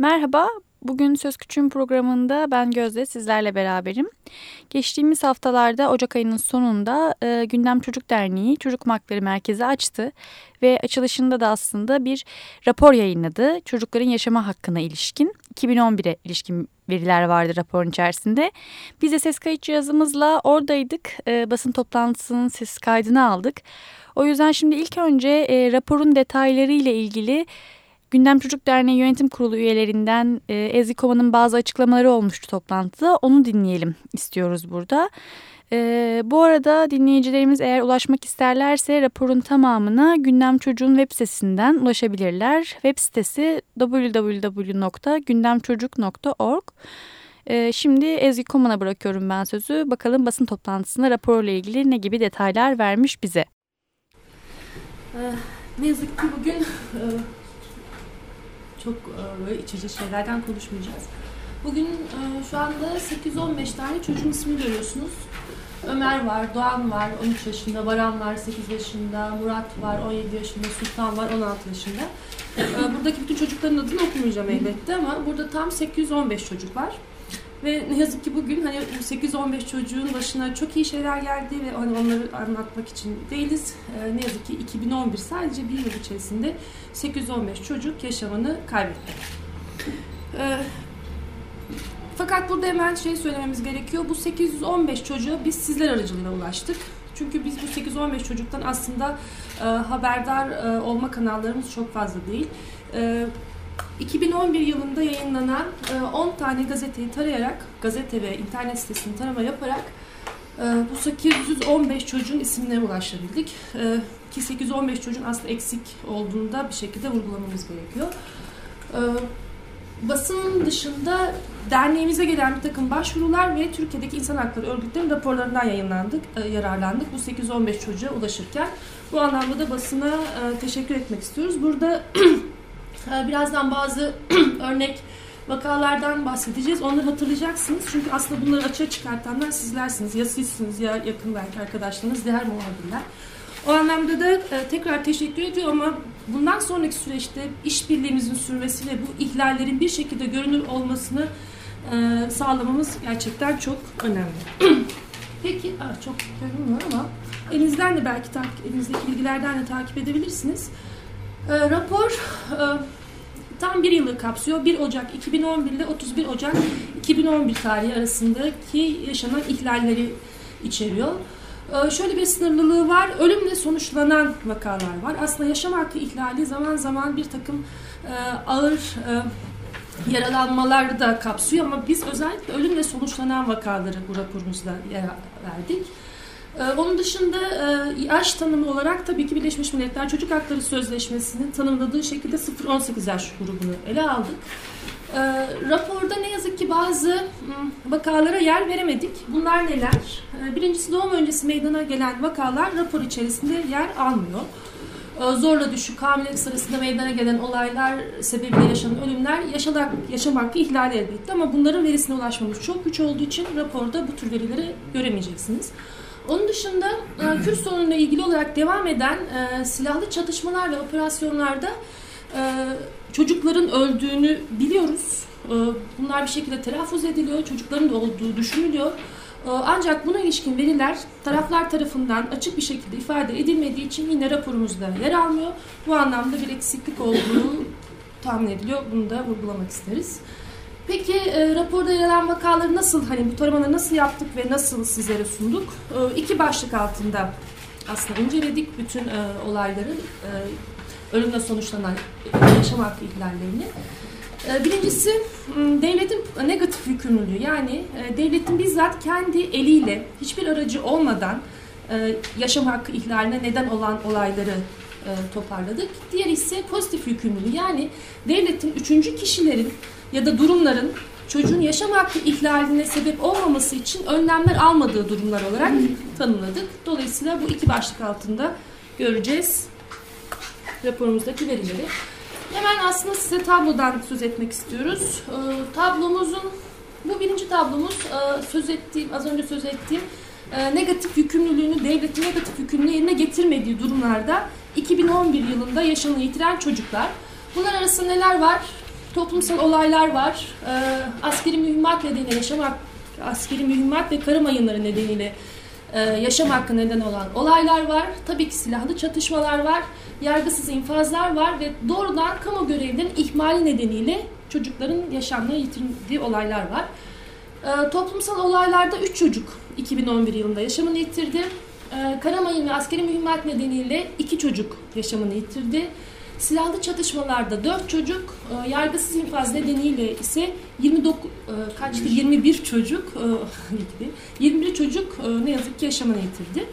Merhaba, bugün Söz Küçüğün programında ben Gözde sizlerle beraberim. Geçtiğimiz haftalarda Ocak ayının sonunda e, Gündem Çocuk Derneği Çocuk Hakları Merkezi açtı ve açılışında da aslında bir rapor yayınladı çocukların yaşama hakkına ilişkin. 2011'e ilişkin veriler vardı raporun içerisinde. Biz de ses kayıt cihazımızla oradaydık. E, basın toplantısının ses kaydını aldık. O yüzden şimdi ilk önce e, raporun detayları ile ilgili Gündem Çocuk Derneği Yönetim Kurulu üyelerinden e, Ezgi Kova'nın bazı açıklamaları olmuştu toplantıda. Onu dinleyelim istiyoruz burada. E, bu arada dinleyicilerimiz eğer ulaşmak isterlerse raporun tamamına Gündem Çocuğun web sitesinden ulaşabilirler. Web sitesi www.gündemçocuk.org. E, şimdi Ezgi Koman'a bırakıyorum ben sözü. Bakalım basın toplantısında raporla ilgili ne gibi detaylar vermiş bize. Ne yazık ki bugün çok e, böyle içici şeylerden konuşmayacağız. Bugün e, şu anda 8-15 tane çocuğun ismini görüyorsunuz. Ömer var, Doğan var, 13 yaşında, Baran var, 8 yaşında, Murat var, 17 yaşında, Sultan var, 16 yaşında. E, buradaki bütün çocukların adını okumayacağım elbette ama burada tam 815 çocuk var. Ve ne yazık ki bugün hani bu 8-15 çocuğun başına çok iyi şeyler geldi ve hani onları anlatmak için değiliz. Ee, ne yazık ki 2011 sadece bir yıl içerisinde 815 çocuk yaşamını kaybetti. Ee, fakat burada hemen şey söylememiz gerekiyor. Bu 815 çocuğa biz sizler aracılığıyla ulaştık. Çünkü biz bu 8-15 çocuktan aslında e, haberdar e, olma kanallarımız çok fazla değil. E, 2011 yılında yayınlanan 10 e, tane gazeteyi tarayarak, gazete ve internet sitesini tarama yaparak e, bu 815 çocuğun isimlerine ulaşabildik. E, ki 815 çocuğun aslında eksik olduğunda bir şekilde vurgulamamız gerekiyor. Basının dışında derneğimize gelen bir takım başvurular ve Türkiye'deki insan hakları örgütlerinin raporlarından yayınlandık, yararlandık bu 815 çocuğa ulaşırken. Bu anlamda da basına teşekkür etmek istiyoruz. Burada birazdan bazı örnek vakalardan bahsedeceğiz. Onları hatırlayacaksınız. Çünkü aslında bunları açığa çıkartanlar sizlersiniz. Ya sizsiniz ya yakın belki arkadaşlarınız, diğer muhabirler. O anlamda da e, tekrar teşekkür ediyorum ama bundan sonraki süreçte işbirliğimizin sürmesi ve bu ihlallerin bir şekilde görünür olmasını e, sağlamamız gerçekten çok önemli. Peki, aa, çok görünmüyor ama elinizden de belki takip, elinizdeki bilgilerden de takip edebilirsiniz. E, rapor e, tam bir yılı kapsıyor. 1 Ocak 2011 ile 31 Ocak 2011 tarihi arasındaki yaşanan ihlalleri içeriyor. E, şöyle bir sınırlılığı var. Ölümle sonuçlanan vakalar var. Aslında yaşam hakkı ihlali zaman zaman bir takım e, ağır e, yaralanmaları da kapsıyor ama biz özellikle ölümle sonuçlanan vakaları bu raporumuzda verdik. Ee, onun dışında e, yaş tanımı olarak tabii ki Birleşmiş Milletler Çocuk Hakları Sözleşmesi'nin tanımladığı şekilde 0-18 yaş grubunu ele aldık. Ee, raporda ne yazık ki bazı vakalara yer veremedik. Bunlar neler? Ee, birincisi doğum öncesi meydana gelen vakalar rapor içerisinde yer almıyor. Zorla düşük, hamilelik sırasında meydana gelen olaylar sebebiyle yaşanan ölümler yaşamak, yaşam hakkı ihlali elbette ama bunların verisine ulaşmamız çok güç olduğu için raporda bu tür verileri göremeyeceksiniz. Onun dışında e, Kürt sorunuyla ilgili olarak devam eden e, silahlı çatışmalar ve operasyonlarda e, çocukların öldüğünü biliyoruz. E, bunlar bir şekilde telaffuz ediliyor, çocukların da olduğu düşünülüyor. E, ancak buna ilişkin veriler taraflar tarafından açık bir şekilde ifade edilmediği için yine raporumuzda yer almıyor. Bu anlamda bir eksiklik olduğu tahmin ediliyor. Bunu da vurgulamak isteriz. Peki e, raporda yer alan vakaları nasıl, hani bu taramaları nasıl yaptık ve nasıl sizlere sunduk? E, iki başlık altında aslında inceledik bütün e, olayları, e, ölümle sonuçlanan e, yaşam hakkı ihlallerini. E, birincisi devletin negatif yükümlülüğü yani e, devletin bizzat kendi eliyle hiçbir aracı olmadan e, yaşam hakkı ihlaline neden olan olayları toparladık. Diğer ise pozitif yükümlülüğü yani devletin üçüncü kişilerin ya da durumların çocuğun yaşam hakkı ihlaline sebep olmaması için önlemler almadığı durumlar olarak tanımladık. Dolayısıyla bu iki başlık altında göreceğiz raporumuzdaki verileri. Hemen aslında size tablodan söz etmek istiyoruz. E, tablomuzun, bu birinci tablomuz e, söz ettiğim, az önce söz ettiğim e, negatif yükümlülüğünü, devletin negatif yükümlülüğünü yerine getirmediği durumlarda 2011 yılında yaşamını yitiren çocuklar. Bunlar arasında neler var? toplumsal olaylar var. E, askeri mühimmat nedeniyle yaşam askeri mühimmat ve karı mayınları nedeniyle e, yaşam hakkı neden olan olaylar var. Tabii ki silahlı çatışmalar var. Yargısız infazlar var ve doğrudan kamu görevlerinin ihmali nedeniyle çocukların yaşamlarını yitirdiği olaylar var. E, toplumsal olaylarda 3 çocuk 2011 yılında yaşamını yitirdi. E, Karamayın ve askeri mühimmat nedeniyle 2 çocuk yaşamını yitirdi. Silahlı çatışmalarda 4 çocuk, e, yargısız infaz nedeniyle ise 29 e, kaçtı 21 çocuk e, 21 çocuk ne yazık ki yaşamını yitirdi.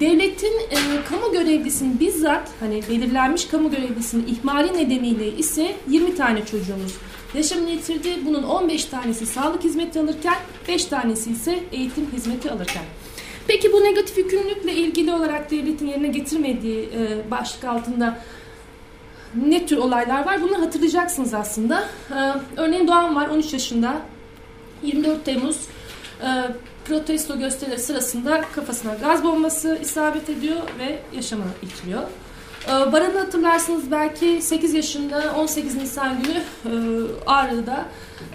Devletin e, kamu görevlisinin bizzat hani belirlenmiş kamu görevlisinin ihmali nedeniyle ise 20 tane çocuğumuz yaşamını yitirdi. Bunun 15 tanesi sağlık hizmeti alırken 5 tanesi ise eğitim hizmeti alırken. Peki bu negatif yükümlülükle ilgili olarak devletin yerine getirmediği e, başlık altında ne tür olaylar var? Bunları hatırlayacaksınız aslında. Ee, örneğin Doğan var 13 yaşında. 24 Temmuz e, protesto gösterileri sırasında kafasına gaz bombası isabet ediyor ve yaşamını yitiriyor. Ee, Baran'ı hatırlarsınız belki 8 yaşında 18 Nisan günü e, Ağrı'da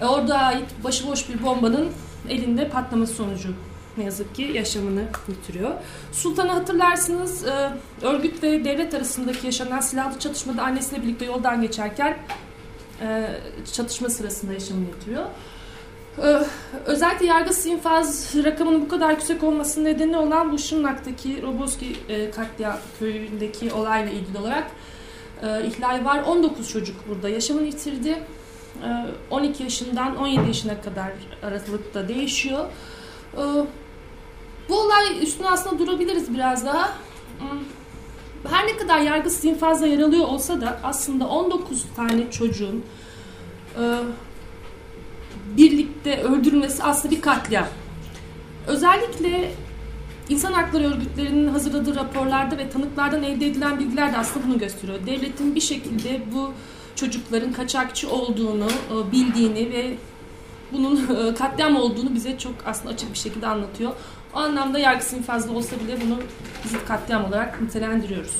e, orada ait başıboş bir bombanın elinde patlaması sonucu ne yazık ki yaşamını yitiriyor. Sultan'ı hatırlarsınız e, örgüt ve devlet arasındaki yaşanan silahlı çatışmada annesiyle birlikte yoldan geçerken e, çatışma sırasında yaşamını yitiriyor. E, özellikle yargısız infaz rakamının bu kadar yüksek olmasının nedeni olan bu Şırnak'taki Roboski katliam köyündeki olayla ilgili olarak ihlal var. 19 çocuk burada yaşamını yitirdi. 12 yaşından 17 yaşına kadar aralıkta değişiyor. Bu olay üstüne aslında durabiliriz biraz daha. Hmm. Her ne kadar yargısız infazla yer alıyor olsa da aslında 19 tane çocuğun e, birlikte öldürülmesi aslında bir katliam. Özellikle insan hakları örgütlerinin hazırladığı raporlarda ve tanıklardan elde edilen bilgiler de aslında bunu gösteriyor. Devletin bir şekilde bu çocukların kaçakçı olduğunu e, bildiğini ve bunun e, katliam olduğunu bize çok aslında açık bir şekilde anlatıyor. O anlamda yargısının fazla olsa bile bunu bizim katliam olarak nitelendiriyoruz.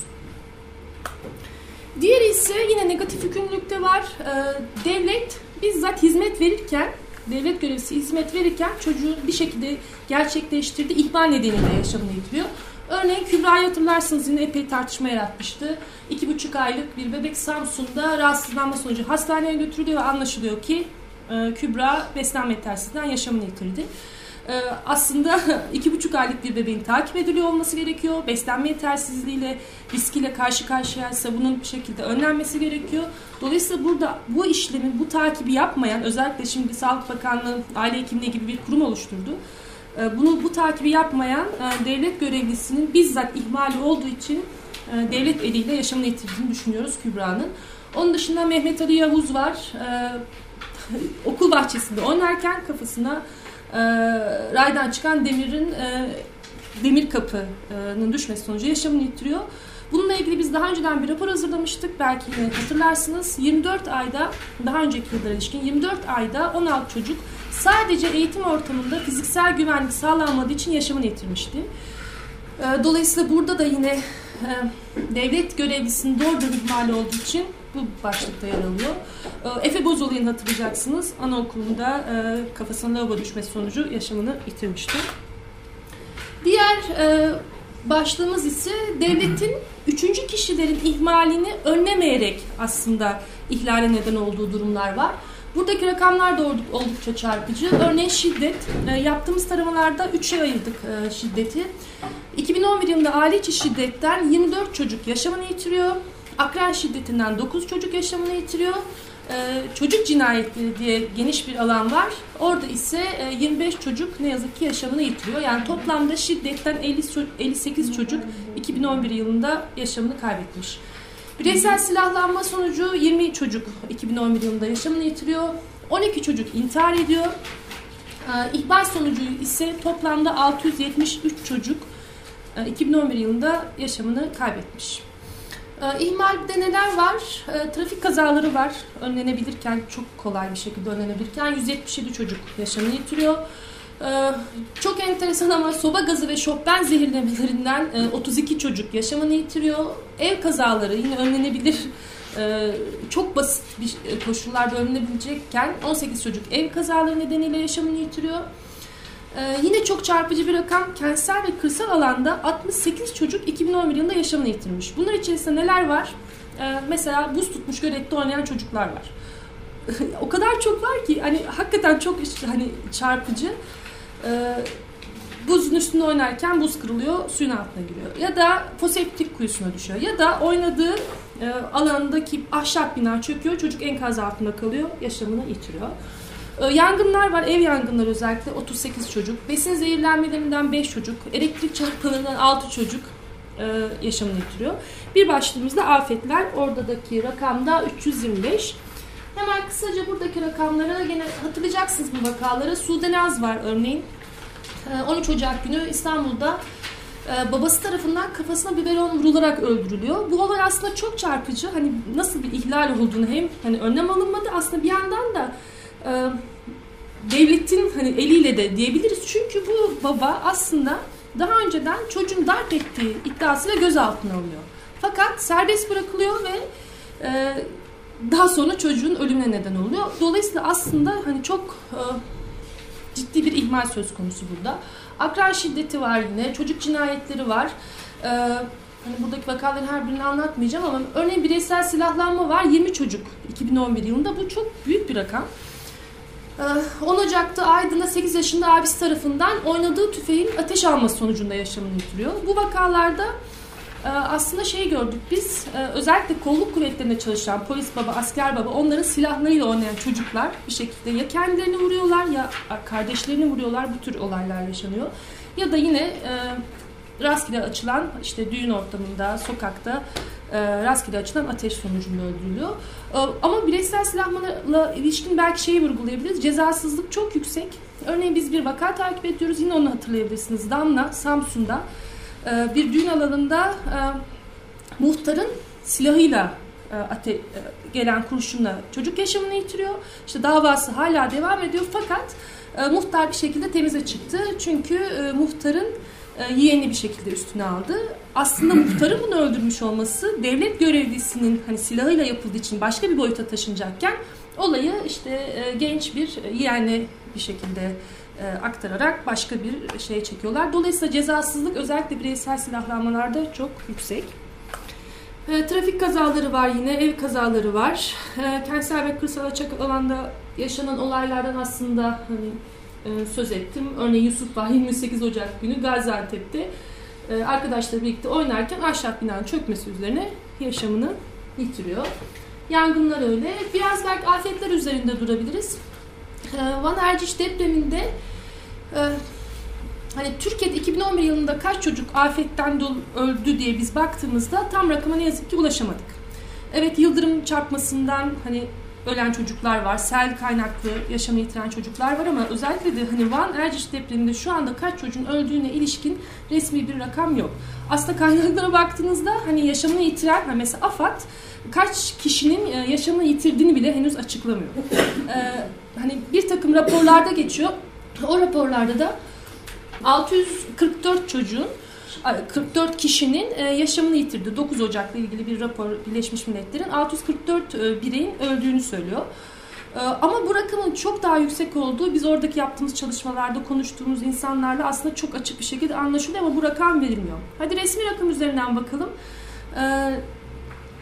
Diğeri ise yine negatif yükümlülükte var. Ee, devlet bizzat hizmet verirken, devlet görevlisi hizmet verirken çocuğu bir şekilde gerçekleştirdi. ihmal nedeniyle yaşamını yitiriyor. Örneğin Kübra'yı hatırlarsınız yine epey tartışma yaratmıştı. İki buçuk aylık bir bebek Samsun'da rahatsızlanma sonucu hastaneye götürülüyor ve anlaşılıyor ki e, Kübra beslenme yetersizliğinden yaşamını yitirdi. Ee, aslında iki buçuk aylık bir bebeğin takip ediliyor olması gerekiyor. Beslenme yetersizliğiyle, riskiyle karşı karşıyaysa bunun bir şekilde önlenmesi gerekiyor. Dolayısıyla burada bu işlemin, bu takibi yapmayan, özellikle şimdi Sağlık Bakanlığı aile hekimliği gibi bir kurum oluşturdu. Ee, bunu bu takibi yapmayan e, devlet görevlisinin bizzat ihmali olduğu için e, devlet eliyle yaşamını yitirdiğini düşünüyoruz Kübra'nın. Onun dışında Mehmet Ali Yavuz var. Ee, okul bahçesinde oynarken kafasına e, raydan çıkan demirin e, demir kapının düşmesi sonucu yaşamını yitiriyor. Bununla ilgili biz daha önceden bir rapor hazırlamıştık. Belki yine hatırlarsınız. 24 ayda, daha önceki yıllara ilişkin 24 ayda 16 çocuk sadece eğitim ortamında fiziksel güvenlik sağlanmadığı için yaşamını yitirmişti. E, dolayısıyla burada da yine e, devlet görevlisinin doğrudan ihmali olduğu için bu başlıkta yer alıyor. Ee, Efe Bozolay'ın hatırlayacaksınız. Anaokulunda e, kafasına lavabo düşmesi sonucu yaşamını yitirmişti. Diğer e, başlığımız ise devletin üçüncü kişilerin ihmalini önlemeyerek aslında ihlale neden olduğu durumlar var. Buradaki rakamlar da oldukça çarpıcı. Örneğin şiddet. E, yaptığımız taramalarda üçe ayırdık şiddeti. 2011 yılında aile içi şiddetten 24 çocuk yaşamını yitiriyor. Akran şiddetinden 9 çocuk yaşamını yitiriyor. Ee, çocuk cinayetleri diye geniş bir alan var. Orada ise 25 e, çocuk ne yazık ki yaşamını yitiriyor. Yani toplamda şiddetten 50, 58 çocuk 2011 yılında yaşamını kaybetmiş. Bireysel silahlanma sonucu 20 çocuk 2011 yılında yaşamını yitiriyor. 12 çocuk intihar ediyor. Ee, ihbar sonucu ise toplamda 673 çocuk 2011 e, yılında yaşamını kaybetmiş. E, ihmalde neler var? E, trafik kazaları var. Önlenebilirken, çok kolay bir şekilde önlenebilirken 177 çocuk yaşamını yitiriyor. E, çok enteresan ama soba gazı ve şokben zehirlemelerinden e, 32 çocuk yaşamını yitiriyor. Ev kazaları yine önlenebilir e, çok basit bir koşullarda önlenebilecekken 18 çocuk ev kazaları nedeniyle yaşamını yitiriyor. Ee, yine çok çarpıcı bir rakam kentsel ve kırsal alanda 68 çocuk 2011 yılında yaşamını yitirmiş. Bunlar içerisinde neler var? Ee, mesela buz tutmuş gölette oynayan çocuklar var. o kadar çok var ki hani hakikaten çok hani çarpıcı. Ee, buzun üstünde oynarken buz kırılıyor, suyun altına giriyor. Ya da foseptik kuyusuna düşüyor. Ya da oynadığı e, alandaki ahşap bina çöküyor, çocuk enkaz altında kalıyor, yaşamını yitiriyor. E, yangınlar var, ev yangınları özellikle 38 çocuk. Besin zehirlenmelerinden 5 çocuk, elektrik çarpmalarından 6 çocuk e, yaşamını yitiriyor. Bir başlığımızda afetler, oradaki rakamda 325. Hemen kısaca buradaki rakamları yine hatırlayacaksınız bu vakaları. Sude Naz var örneğin. 13 Ocak günü İstanbul'da e, babası tarafından kafasına biberon vurularak öldürülüyor. Bu olay aslında çok çarpıcı. Hani nasıl bir ihlal olduğunu hem hani önlem alınmadı aslında bir yandan da e, devletin hani eliyle de diyebiliriz. Çünkü bu baba aslında daha önceden çocuğun darp ettiği iddiasıyla gözaltına alınıyor. Fakat serbest bırakılıyor ve e, daha sonra çocuğun ölümüne neden oluyor. Dolayısıyla aslında hani çok e, ciddi bir ihmal söz konusu burada. Akran şiddeti var yine, çocuk cinayetleri var. Ee, hani buradaki vakaların her birini anlatmayacağım ama örneğin bireysel silahlanma var. 20 çocuk 2011 yılında. Bu çok büyük bir rakam. 10 ee, Ocak'ta Aydın'da 8 yaşında abisi tarafından oynadığı tüfeğin ateş alması sonucunda yaşamını yitiriyor. Bu vakalarda e, aslında şey gördük biz e, özellikle kolluk kuvvetlerinde çalışan polis baba, asker baba onların silahlarıyla oynayan çocuklar bir şekilde ya kendilerini vuruyorlar ya kardeşlerini vuruyorlar bu tür olaylar yaşanıyor. Ya da yine e, rastgele açılan işte düğün ortamında, sokakta e, rastgele açılan ateş sonucunda öldürülüyor. E, ama bireysel silahlarla ilişkin belki şeyi vurgulayabiliriz. Cezasızlık çok yüksek. Örneğin biz bir vaka takip ediyoruz. Yine onu hatırlayabilirsiniz. Damla, Samsun'da e, bir düğün alanında e, muhtarın silahıyla ate, gelen kurşunla çocuk yaşamını yitiriyor. İşte davası hala devam ediyor fakat muhtar bir şekilde temize çıktı. Çünkü muhtarın e, yeğeni bir şekilde üstüne aldı. Aslında muhtarın bunu öldürmüş olması devlet görevlisinin hani silahıyla yapıldığı için başka bir boyuta taşınacakken olayı işte e, genç bir yeğeni bir şekilde e, aktararak başka bir şey çekiyorlar. Dolayısıyla cezasızlık özellikle bireysel silahlanmalarda çok yüksek. E, trafik kazaları var yine, ev kazaları var. E, kentsel ve kırsal açık alanda yaşanan olaylardan aslında hani e, söz ettim. Örneğin Yusuf var 28 Ocak günü Gaziantep'te e, arkadaşlarla birlikte oynarken ahşap binanın çökmesi üzerine yaşamını yitiriyor. Yangınlar öyle. Biraz belki afetler üzerinde durabiliriz. E, Van Erciş depreminde e, hani Türkiye'de 2011 yılında kaç çocuk afetten öldü diye biz baktığımızda tam rakama ne yazık ki ulaşamadık. Evet yıldırım çarpmasından hani ölen çocuklar var. Sel kaynaklı yaşamı yitiren çocuklar var ama özellikle de hani Van Erciş depreminde şu anda kaç çocuğun öldüğüne ilişkin resmi bir rakam yok. Aslında kaynaklara baktığınızda hani yaşamını yitiren mesela AFAD kaç kişinin e, yaşamını yitirdiğini bile henüz açıklamıyor. ee, hani bir takım raporlarda geçiyor. O raporlarda da 644 çocuğun 44 kişinin e, yaşamını yitirdi. 9 Ocak'la ilgili bir rapor Birleşmiş Milletler'in 644 e, bireyin öldüğünü söylüyor. E, ama bu rakamın çok daha yüksek olduğu biz oradaki yaptığımız çalışmalarda konuştuğumuz insanlarla aslında çok açık bir şekilde anlaşılıyor ama bu rakam verilmiyor. Hadi resmi rakam üzerinden bakalım.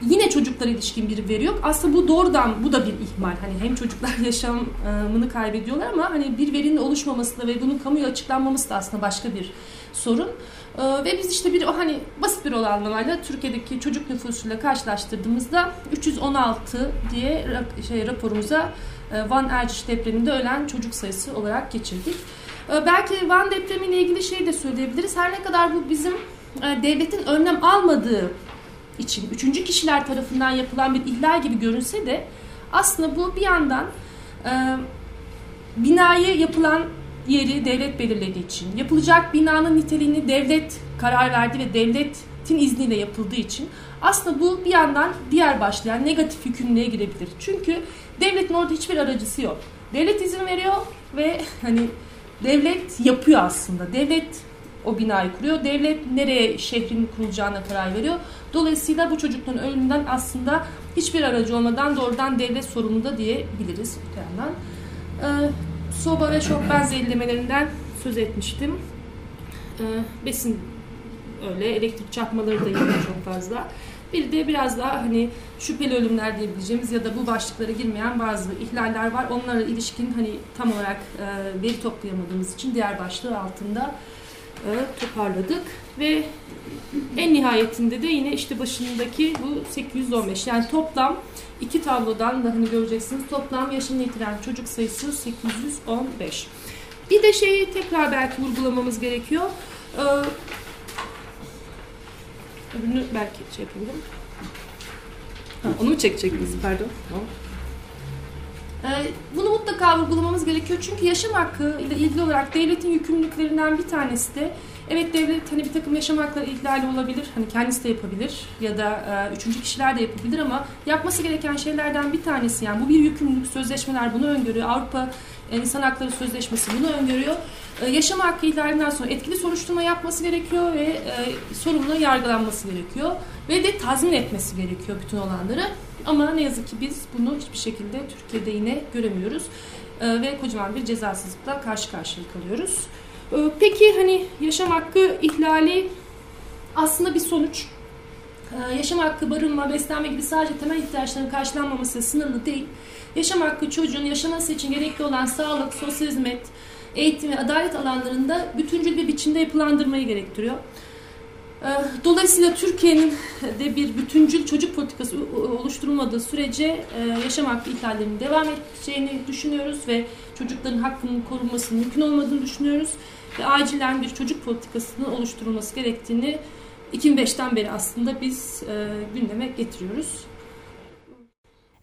Yine çocuklara ilişkin bir veri yok. Aslında bu doğrudan bu da bir ihmal. Hani hem çocuklar yaşamını kaybediyorlar ama hani bir verinin oluşmaması da ve bunun kamuya açıklanmaması da aslında başka bir sorun. Ee, ve biz işte bir hani basit bir oranlamayla Türkiye'deki çocuk nüfusuyla karşılaştırdığımızda 316 diye şey raporumuza e, Van Erciş depreminde ölen çocuk sayısı olarak geçirdik. Ee, belki Van depremiyle ilgili şey de söyleyebiliriz. Her ne kadar bu bizim e, devletin önlem almadığı için üçüncü kişiler tarafından yapılan bir ihlal gibi görünse de aslında bu bir yandan e, binayı yapılan yeri devlet belirlediği için, yapılacak binanın niteliğini devlet karar verdi ve devletin izniyle yapıldığı için aslında bu bir yandan diğer başlayan negatif yükümlülüğe girebilir. Çünkü devletin orada hiçbir aracısı yok. Devlet izin veriyor ve hani devlet yapıyor aslında. Devlet o binayı kuruyor. Devlet nereye şehrin kurulacağına karar veriyor. Dolayısıyla bu çocukların ölümünden aslında hiçbir aracı olmadan doğrudan devlet sorumlu da diyebiliriz öte yandan. Ee, soba ve şok ben zehirlemelerinden söz etmiştim. Ee, besin öyle, elektrik çarpmaları da yine çok fazla. Bir de biraz daha hani şüpheli ölümler diyebileceğimiz ya da bu başlıklara girmeyen bazı ihlaller var. Onlara ilişkin hani tam olarak e, veri toplayamadığımız için diğer başlığı altında toparladık ve en nihayetinde de yine işte başındaki bu 815 yani toplam iki tablodan da hani göreceksiniz toplam yaşını yitiren çocuk sayısı 815. Bir de şeyi tekrar belki vurgulamamız gerekiyor. Ee, öbürünü belki şey yapabilirim. Ha, onu mu çekecektiniz pardon? Tamam. Ee, bunu mutlaka vurgulamamız gerekiyor çünkü yaşam hakkı ile ilgili olarak devletin yükümlülüklerinden bir tanesi de evet devlet hani bir takım yaşam hakları ihlali olabilir hani kendisi de yapabilir ya da e, üçüncü kişiler de yapabilir ama yapması gereken şeylerden bir tanesi yani bu bir yükümlülük sözleşmeler bunu öngörüyor Avrupa İnsan Hakları Sözleşmesi bunu öngörüyor. E, yaşam hakkı ihlalinden sonra etkili soruşturma yapması gerekiyor ve e, sorumlu yargılanması gerekiyor ve de tazmin etmesi gerekiyor bütün olanları. Ama ne yazık ki biz bunu hiçbir şekilde Türkiye'de yine göremiyoruz e, ve kocaman bir cezasızlıkla karşı karşıya kalıyoruz. E, peki hani yaşam hakkı ihlali aslında bir sonuç. E, yaşam hakkı, barınma, beslenme gibi sadece temel ihtiyaçların karşılanmaması sınırlı değil. Yaşam hakkı çocuğun yaşaması için gerekli olan sağlık, sosyal hizmet, eğitim ve adalet alanlarında bütüncül bir biçimde yapılandırmayı gerektiriyor. Ee, dolayısıyla Türkiye'nin de bir bütüncül çocuk politikası oluşturulmadığı sürece e, yaşam hakkı ihlallerinin devam edeceğini düşünüyoruz ve çocukların hakkının korunmasının mümkün olmadığını düşünüyoruz. Ve acilen bir çocuk politikasının oluşturulması gerektiğini 2005'ten beri aslında biz e, gündeme getiriyoruz.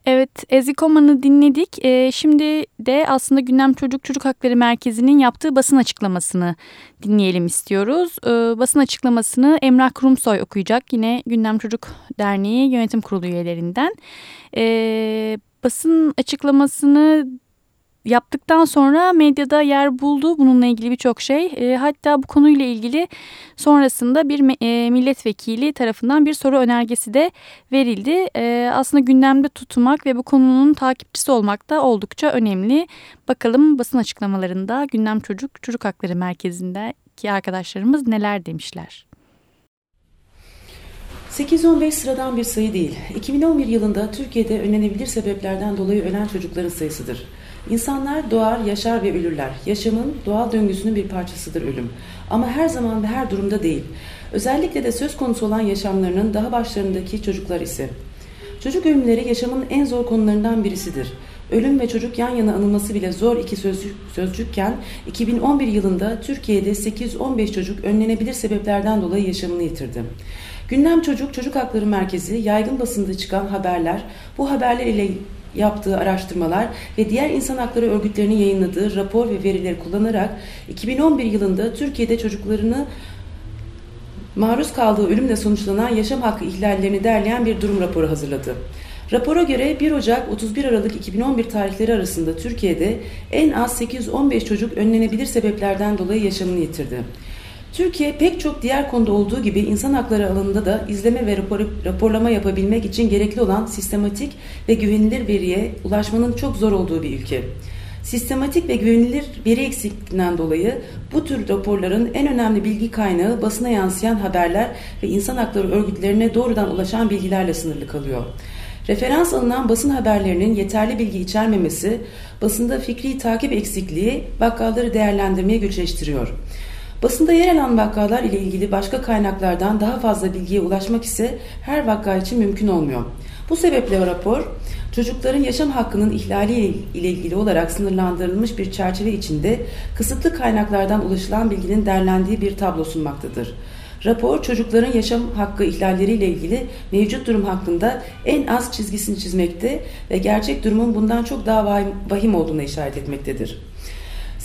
Evet, Ezikoman'ı dinledik. Ee, şimdi de aslında Gündem Çocuk Çocuk Hakları Merkezi'nin yaptığı basın açıklamasını dinleyelim istiyoruz. Ee, basın açıklamasını Emrah Kurumsoy okuyacak. Yine Gündem Çocuk Derneği Yönetim Kurulu üyelerinden. Ee, basın açıklamasını yaptıktan sonra medyada yer buldu bununla ilgili birçok şey. E, hatta bu konuyla ilgili sonrasında bir e, milletvekili tarafından bir soru önergesi de verildi. E, aslında gündemde tutmak ve bu konunun takipçisi olmak da oldukça önemli. Bakalım basın açıklamalarında Gündem Çocuk Çocuk Hakları Merkezi'ndeki arkadaşlarımız neler demişler. 815 sıradan bir sayı değil. 2011 yılında Türkiye'de önlenebilir sebeplerden dolayı ölen çocukların sayısıdır. İnsanlar doğar, yaşar ve ölürler. Yaşamın doğal döngüsünün bir parçasıdır ölüm. Ama her zaman ve her durumda değil. Özellikle de söz konusu olan yaşamlarının daha başlarındaki çocuklar ise. Çocuk ölümleri yaşamın en zor konularından birisidir. Ölüm ve çocuk yan yana anılması bile zor iki sözcük, sözcükken 2011 yılında Türkiye'de 815 çocuk önlenebilir sebeplerden dolayı yaşamını yitirdi. Gündem Çocuk Çocuk Hakları Merkezi yaygın basında çıkan haberler, bu haberler ile yaptığı araştırmalar ve diğer insan hakları örgütlerinin yayınladığı rapor ve verileri kullanarak 2011 yılında Türkiye'de çocuklarını maruz kaldığı ölümle sonuçlanan yaşam hakkı ihlallerini derleyen bir durum raporu hazırladı. Rapora göre 1 Ocak 31 Aralık 2011 tarihleri arasında Türkiye'de en az 815 çocuk önlenebilir sebeplerden dolayı yaşamını yitirdi. Türkiye pek çok diğer konuda olduğu gibi insan hakları alanında da izleme ve rapor, raporlama yapabilmek için gerekli olan sistematik ve güvenilir veriye ulaşmanın çok zor olduğu bir ülke. Sistematik ve güvenilir veri eksikliğinden dolayı bu tür raporların en önemli bilgi kaynağı basına yansıyan haberler ve insan hakları örgütlerine doğrudan ulaşan bilgilerle sınırlı kalıyor. Referans alınan basın haberlerinin yeterli bilgi içermemesi, basında fikri takip eksikliği vakkaları değerlendirmeye güçleştiriyor. Basında yer alan vakalar ile ilgili başka kaynaklardan daha fazla bilgiye ulaşmak ise her vaka için mümkün olmuyor. Bu sebeple rapor, çocukların yaşam hakkının ihlali ile ilgili olarak sınırlandırılmış bir çerçeve içinde kısıtlı kaynaklardan ulaşılan bilginin derlendiği bir tablo sunmaktadır. Rapor çocukların yaşam hakkı ihlalleriyle ilgili mevcut durum hakkında en az çizgisini çizmekte ve gerçek durumun bundan çok daha vahim olduğuna işaret etmektedir.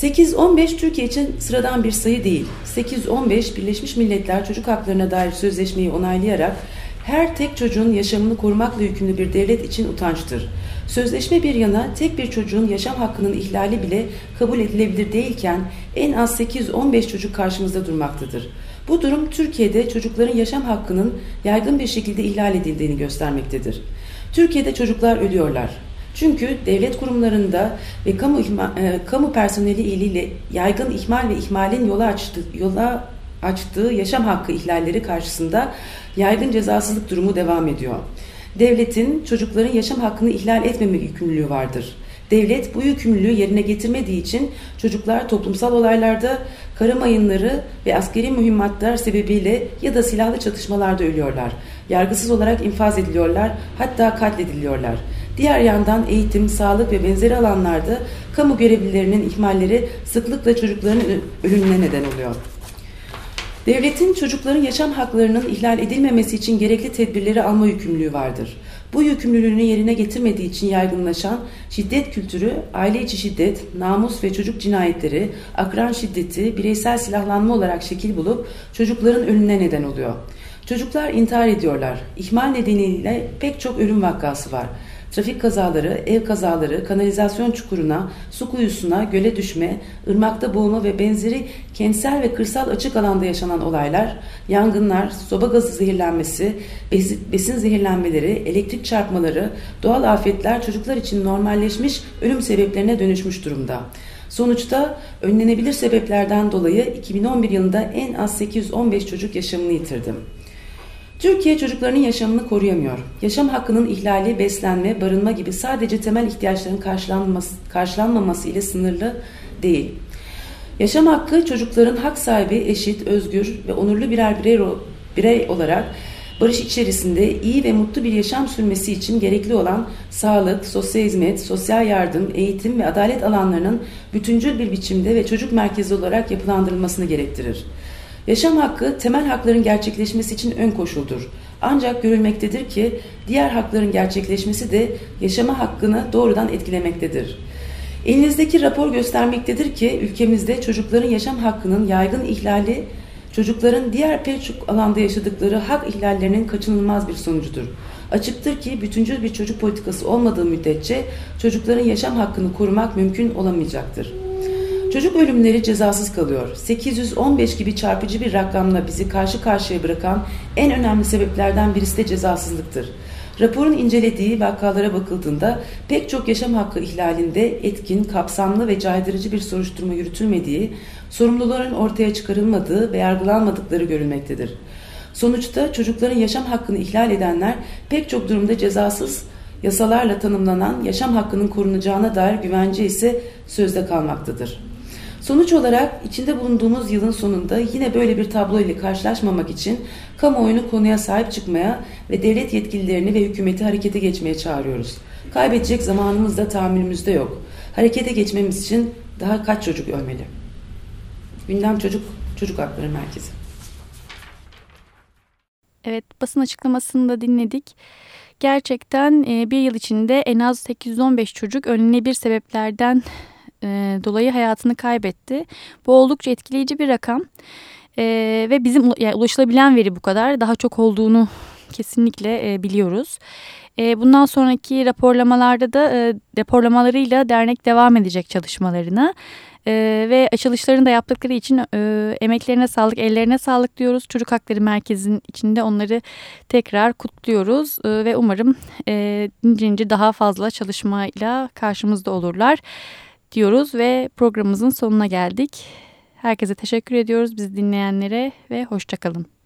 8-15 Türkiye için sıradan bir sayı değil. 8-15 Birleşmiş Milletler Çocuk Haklarına dair sözleşmeyi onaylayarak her tek çocuğun yaşamını korumakla yükümlü bir devlet için utançtır. Sözleşme bir yana tek bir çocuğun yaşam hakkının ihlali bile kabul edilebilir değilken en az 815 çocuk karşımızda durmaktadır. Bu durum Türkiye'de çocukların yaşam hakkının yaygın bir şekilde ihlal edildiğini göstermektedir. Türkiye'de çocuklar ölüyorlar. Çünkü devlet kurumlarında ve kamu, e, kamu personeli iliyle yaygın ihmal ve ihmalin yola açtı, yola açtığı yaşam hakkı ihlalleri karşısında yaygın cezasızlık durumu devam ediyor. Devletin çocukların yaşam hakkını ihlal etmeme yükümlülüğü vardır. Devlet bu yükümlülüğü yerine getirmediği için çocuklar toplumsal olaylarda, kara mayınları ve askeri mühimmatlar sebebiyle ya da silahlı çatışmalarda ölüyorlar. Yargısız olarak infaz ediliyorlar, hatta katlediliyorlar. Diğer yandan eğitim, sağlık ve benzeri alanlarda kamu görevlilerinin ihmalleri sıklıkla çocukların ölümüne neden oluyor. Devletin çocukların yaşam haklarının ihlal edilmemesi için gerekli tedbirleri alma yükümlülüğü vardır. Bu yükümlülüğünü yerine getirmediği için yaygınlaşan şiddet kültürü, aile içi şiddet, namus ve çocuk cinayetleri, akran şiddeti, bireysel silahlanma olarak şekil bulup çocukların ölümüne neden oluyor. Çocuklar intihar ediyorlar. İhmal nedeniyle pek çok ölüm vakası var trafik kazaları, ev kazaları, kanalizasyon çukuruna, su kuyusuna, göle düşme, ırmakta boğulma ve benzeri kentsel ve kırsal açık alanda yaşanan olaylar, yangınlar, soba gazı zehirlenmesi, besin zehirlenmeleri, elektrik çarpmaları, doğal afetler çocuklar için normalleşmiş ölüm sebeplerine dönüşmüş durumda. Sonuçta önlenebilir sebeplerden dolayı 2011 yılında en az 815 çocuk yaşamını yitirdi. Türkiye çocuklarının yaşamını koruyamıyor. Yaşam hakkının ihlali, beslenme, barınma gibi sadece temel ihtiyaçların karşılanması, karşılanmaması ile sınırlı değil. Yaşam hakkı çocukların hak sahibi, eşit, özgür ve onurlu birer birey, birey olarak barış içerisinde iyi ve mutlu bir yaşam sürmesi için gerekli olan sağlık, sosyal hizmet, sosyal yardım, eğitim ve adalet alanlarının bütüncül bir biçimde ve çocuk merkezi olarak yapılandırılmasını gerektirir. Yaşam hakkı temel hakların gerçekleşmesi için ön koşuldur. Ancak görülmektedir ki diğer hakların gerçekleşmesi de yaşama hakkını doğrudan etkilemektedir. Elinizdeki rapor göstermektedir ki ülkemizde çocukların yaşam hakkının yaygın ihlali çocukların diğer pek çok alanda yaşadıkları hak ihlallerinin kaçınılmaz bir sonucudur. Açıktır ki bütüncül bir çocuk politikası olmadığı müddetçe çocukların yaşam hakkını korumak mümkün olamayacaktır. Çocuk ölümleri cezasız kalıyor. 815 gibi çarpıcı bir rakamla bizi karşı karşıya bırakan en önemli sebeplerden birisi de cezasızlıktır. Raporun incelediği vakalara bakıldığında pek çok yaşam hakkı ihlalinde etkin, kapsamlı ve caydırıcı bir soruşturma yürütülmediği, sorumluların ortaya çıkarılmadığı ve yargılanmadıkları görülmektedir. Sonuçta çocukların yaşam hakkını ihlal edenler pek çok durumda cezasız, yasalarla tanımlanan yaşam hakkının korunacağına dair güvence ise sözde kalmaktadır. Sonuç olarak içinde bulunduğumuz yılın sonunda yine böyle bir tablo ile karşılaşmamak için kamuoyunu konuya sahip çıkmaya ve devlet yetkililerini ve hükümeti harekete geçmeye çağırıyoruz. Kaybedecek zamanımız da tahammülümüz de yok. Harekete geçmemiz için daha kaç çocuk ölmeli? Gündem Çocuk, Çocuk Hakları Merkezi. Evet, basın açıklamasını da dinledik. Gerçekten e, bir yıl içinde en az 815 çocuk önlenebilir sebeplerden e, dolayı hayatını kaybetti. Bu oldukça etkileyici bir rakam e, ve bizim yani ulaşılabilen veri bu kadar. Daha çok olduğunu kesinlikle e, biliyoruz. E, bundan sonraki raporlamalarda da e, raporlamalarıyla dernek devam edecek çalışmalarına. Ee, ve açılışlarını da yaptıkları için e, emeklerine sağlık, ellerine sağlık diyoruz. Çocuk Hakları Merkezi'nin içinde onları tekrar kutluyoruz e, ve umarım e, ince daha fazla çalışmayla karşımızda olurlar diyoruz ve programımızın sonuna geldik. Herkese teşekkür ediyoruz bizi dinleyenlere ve hoşçakalın.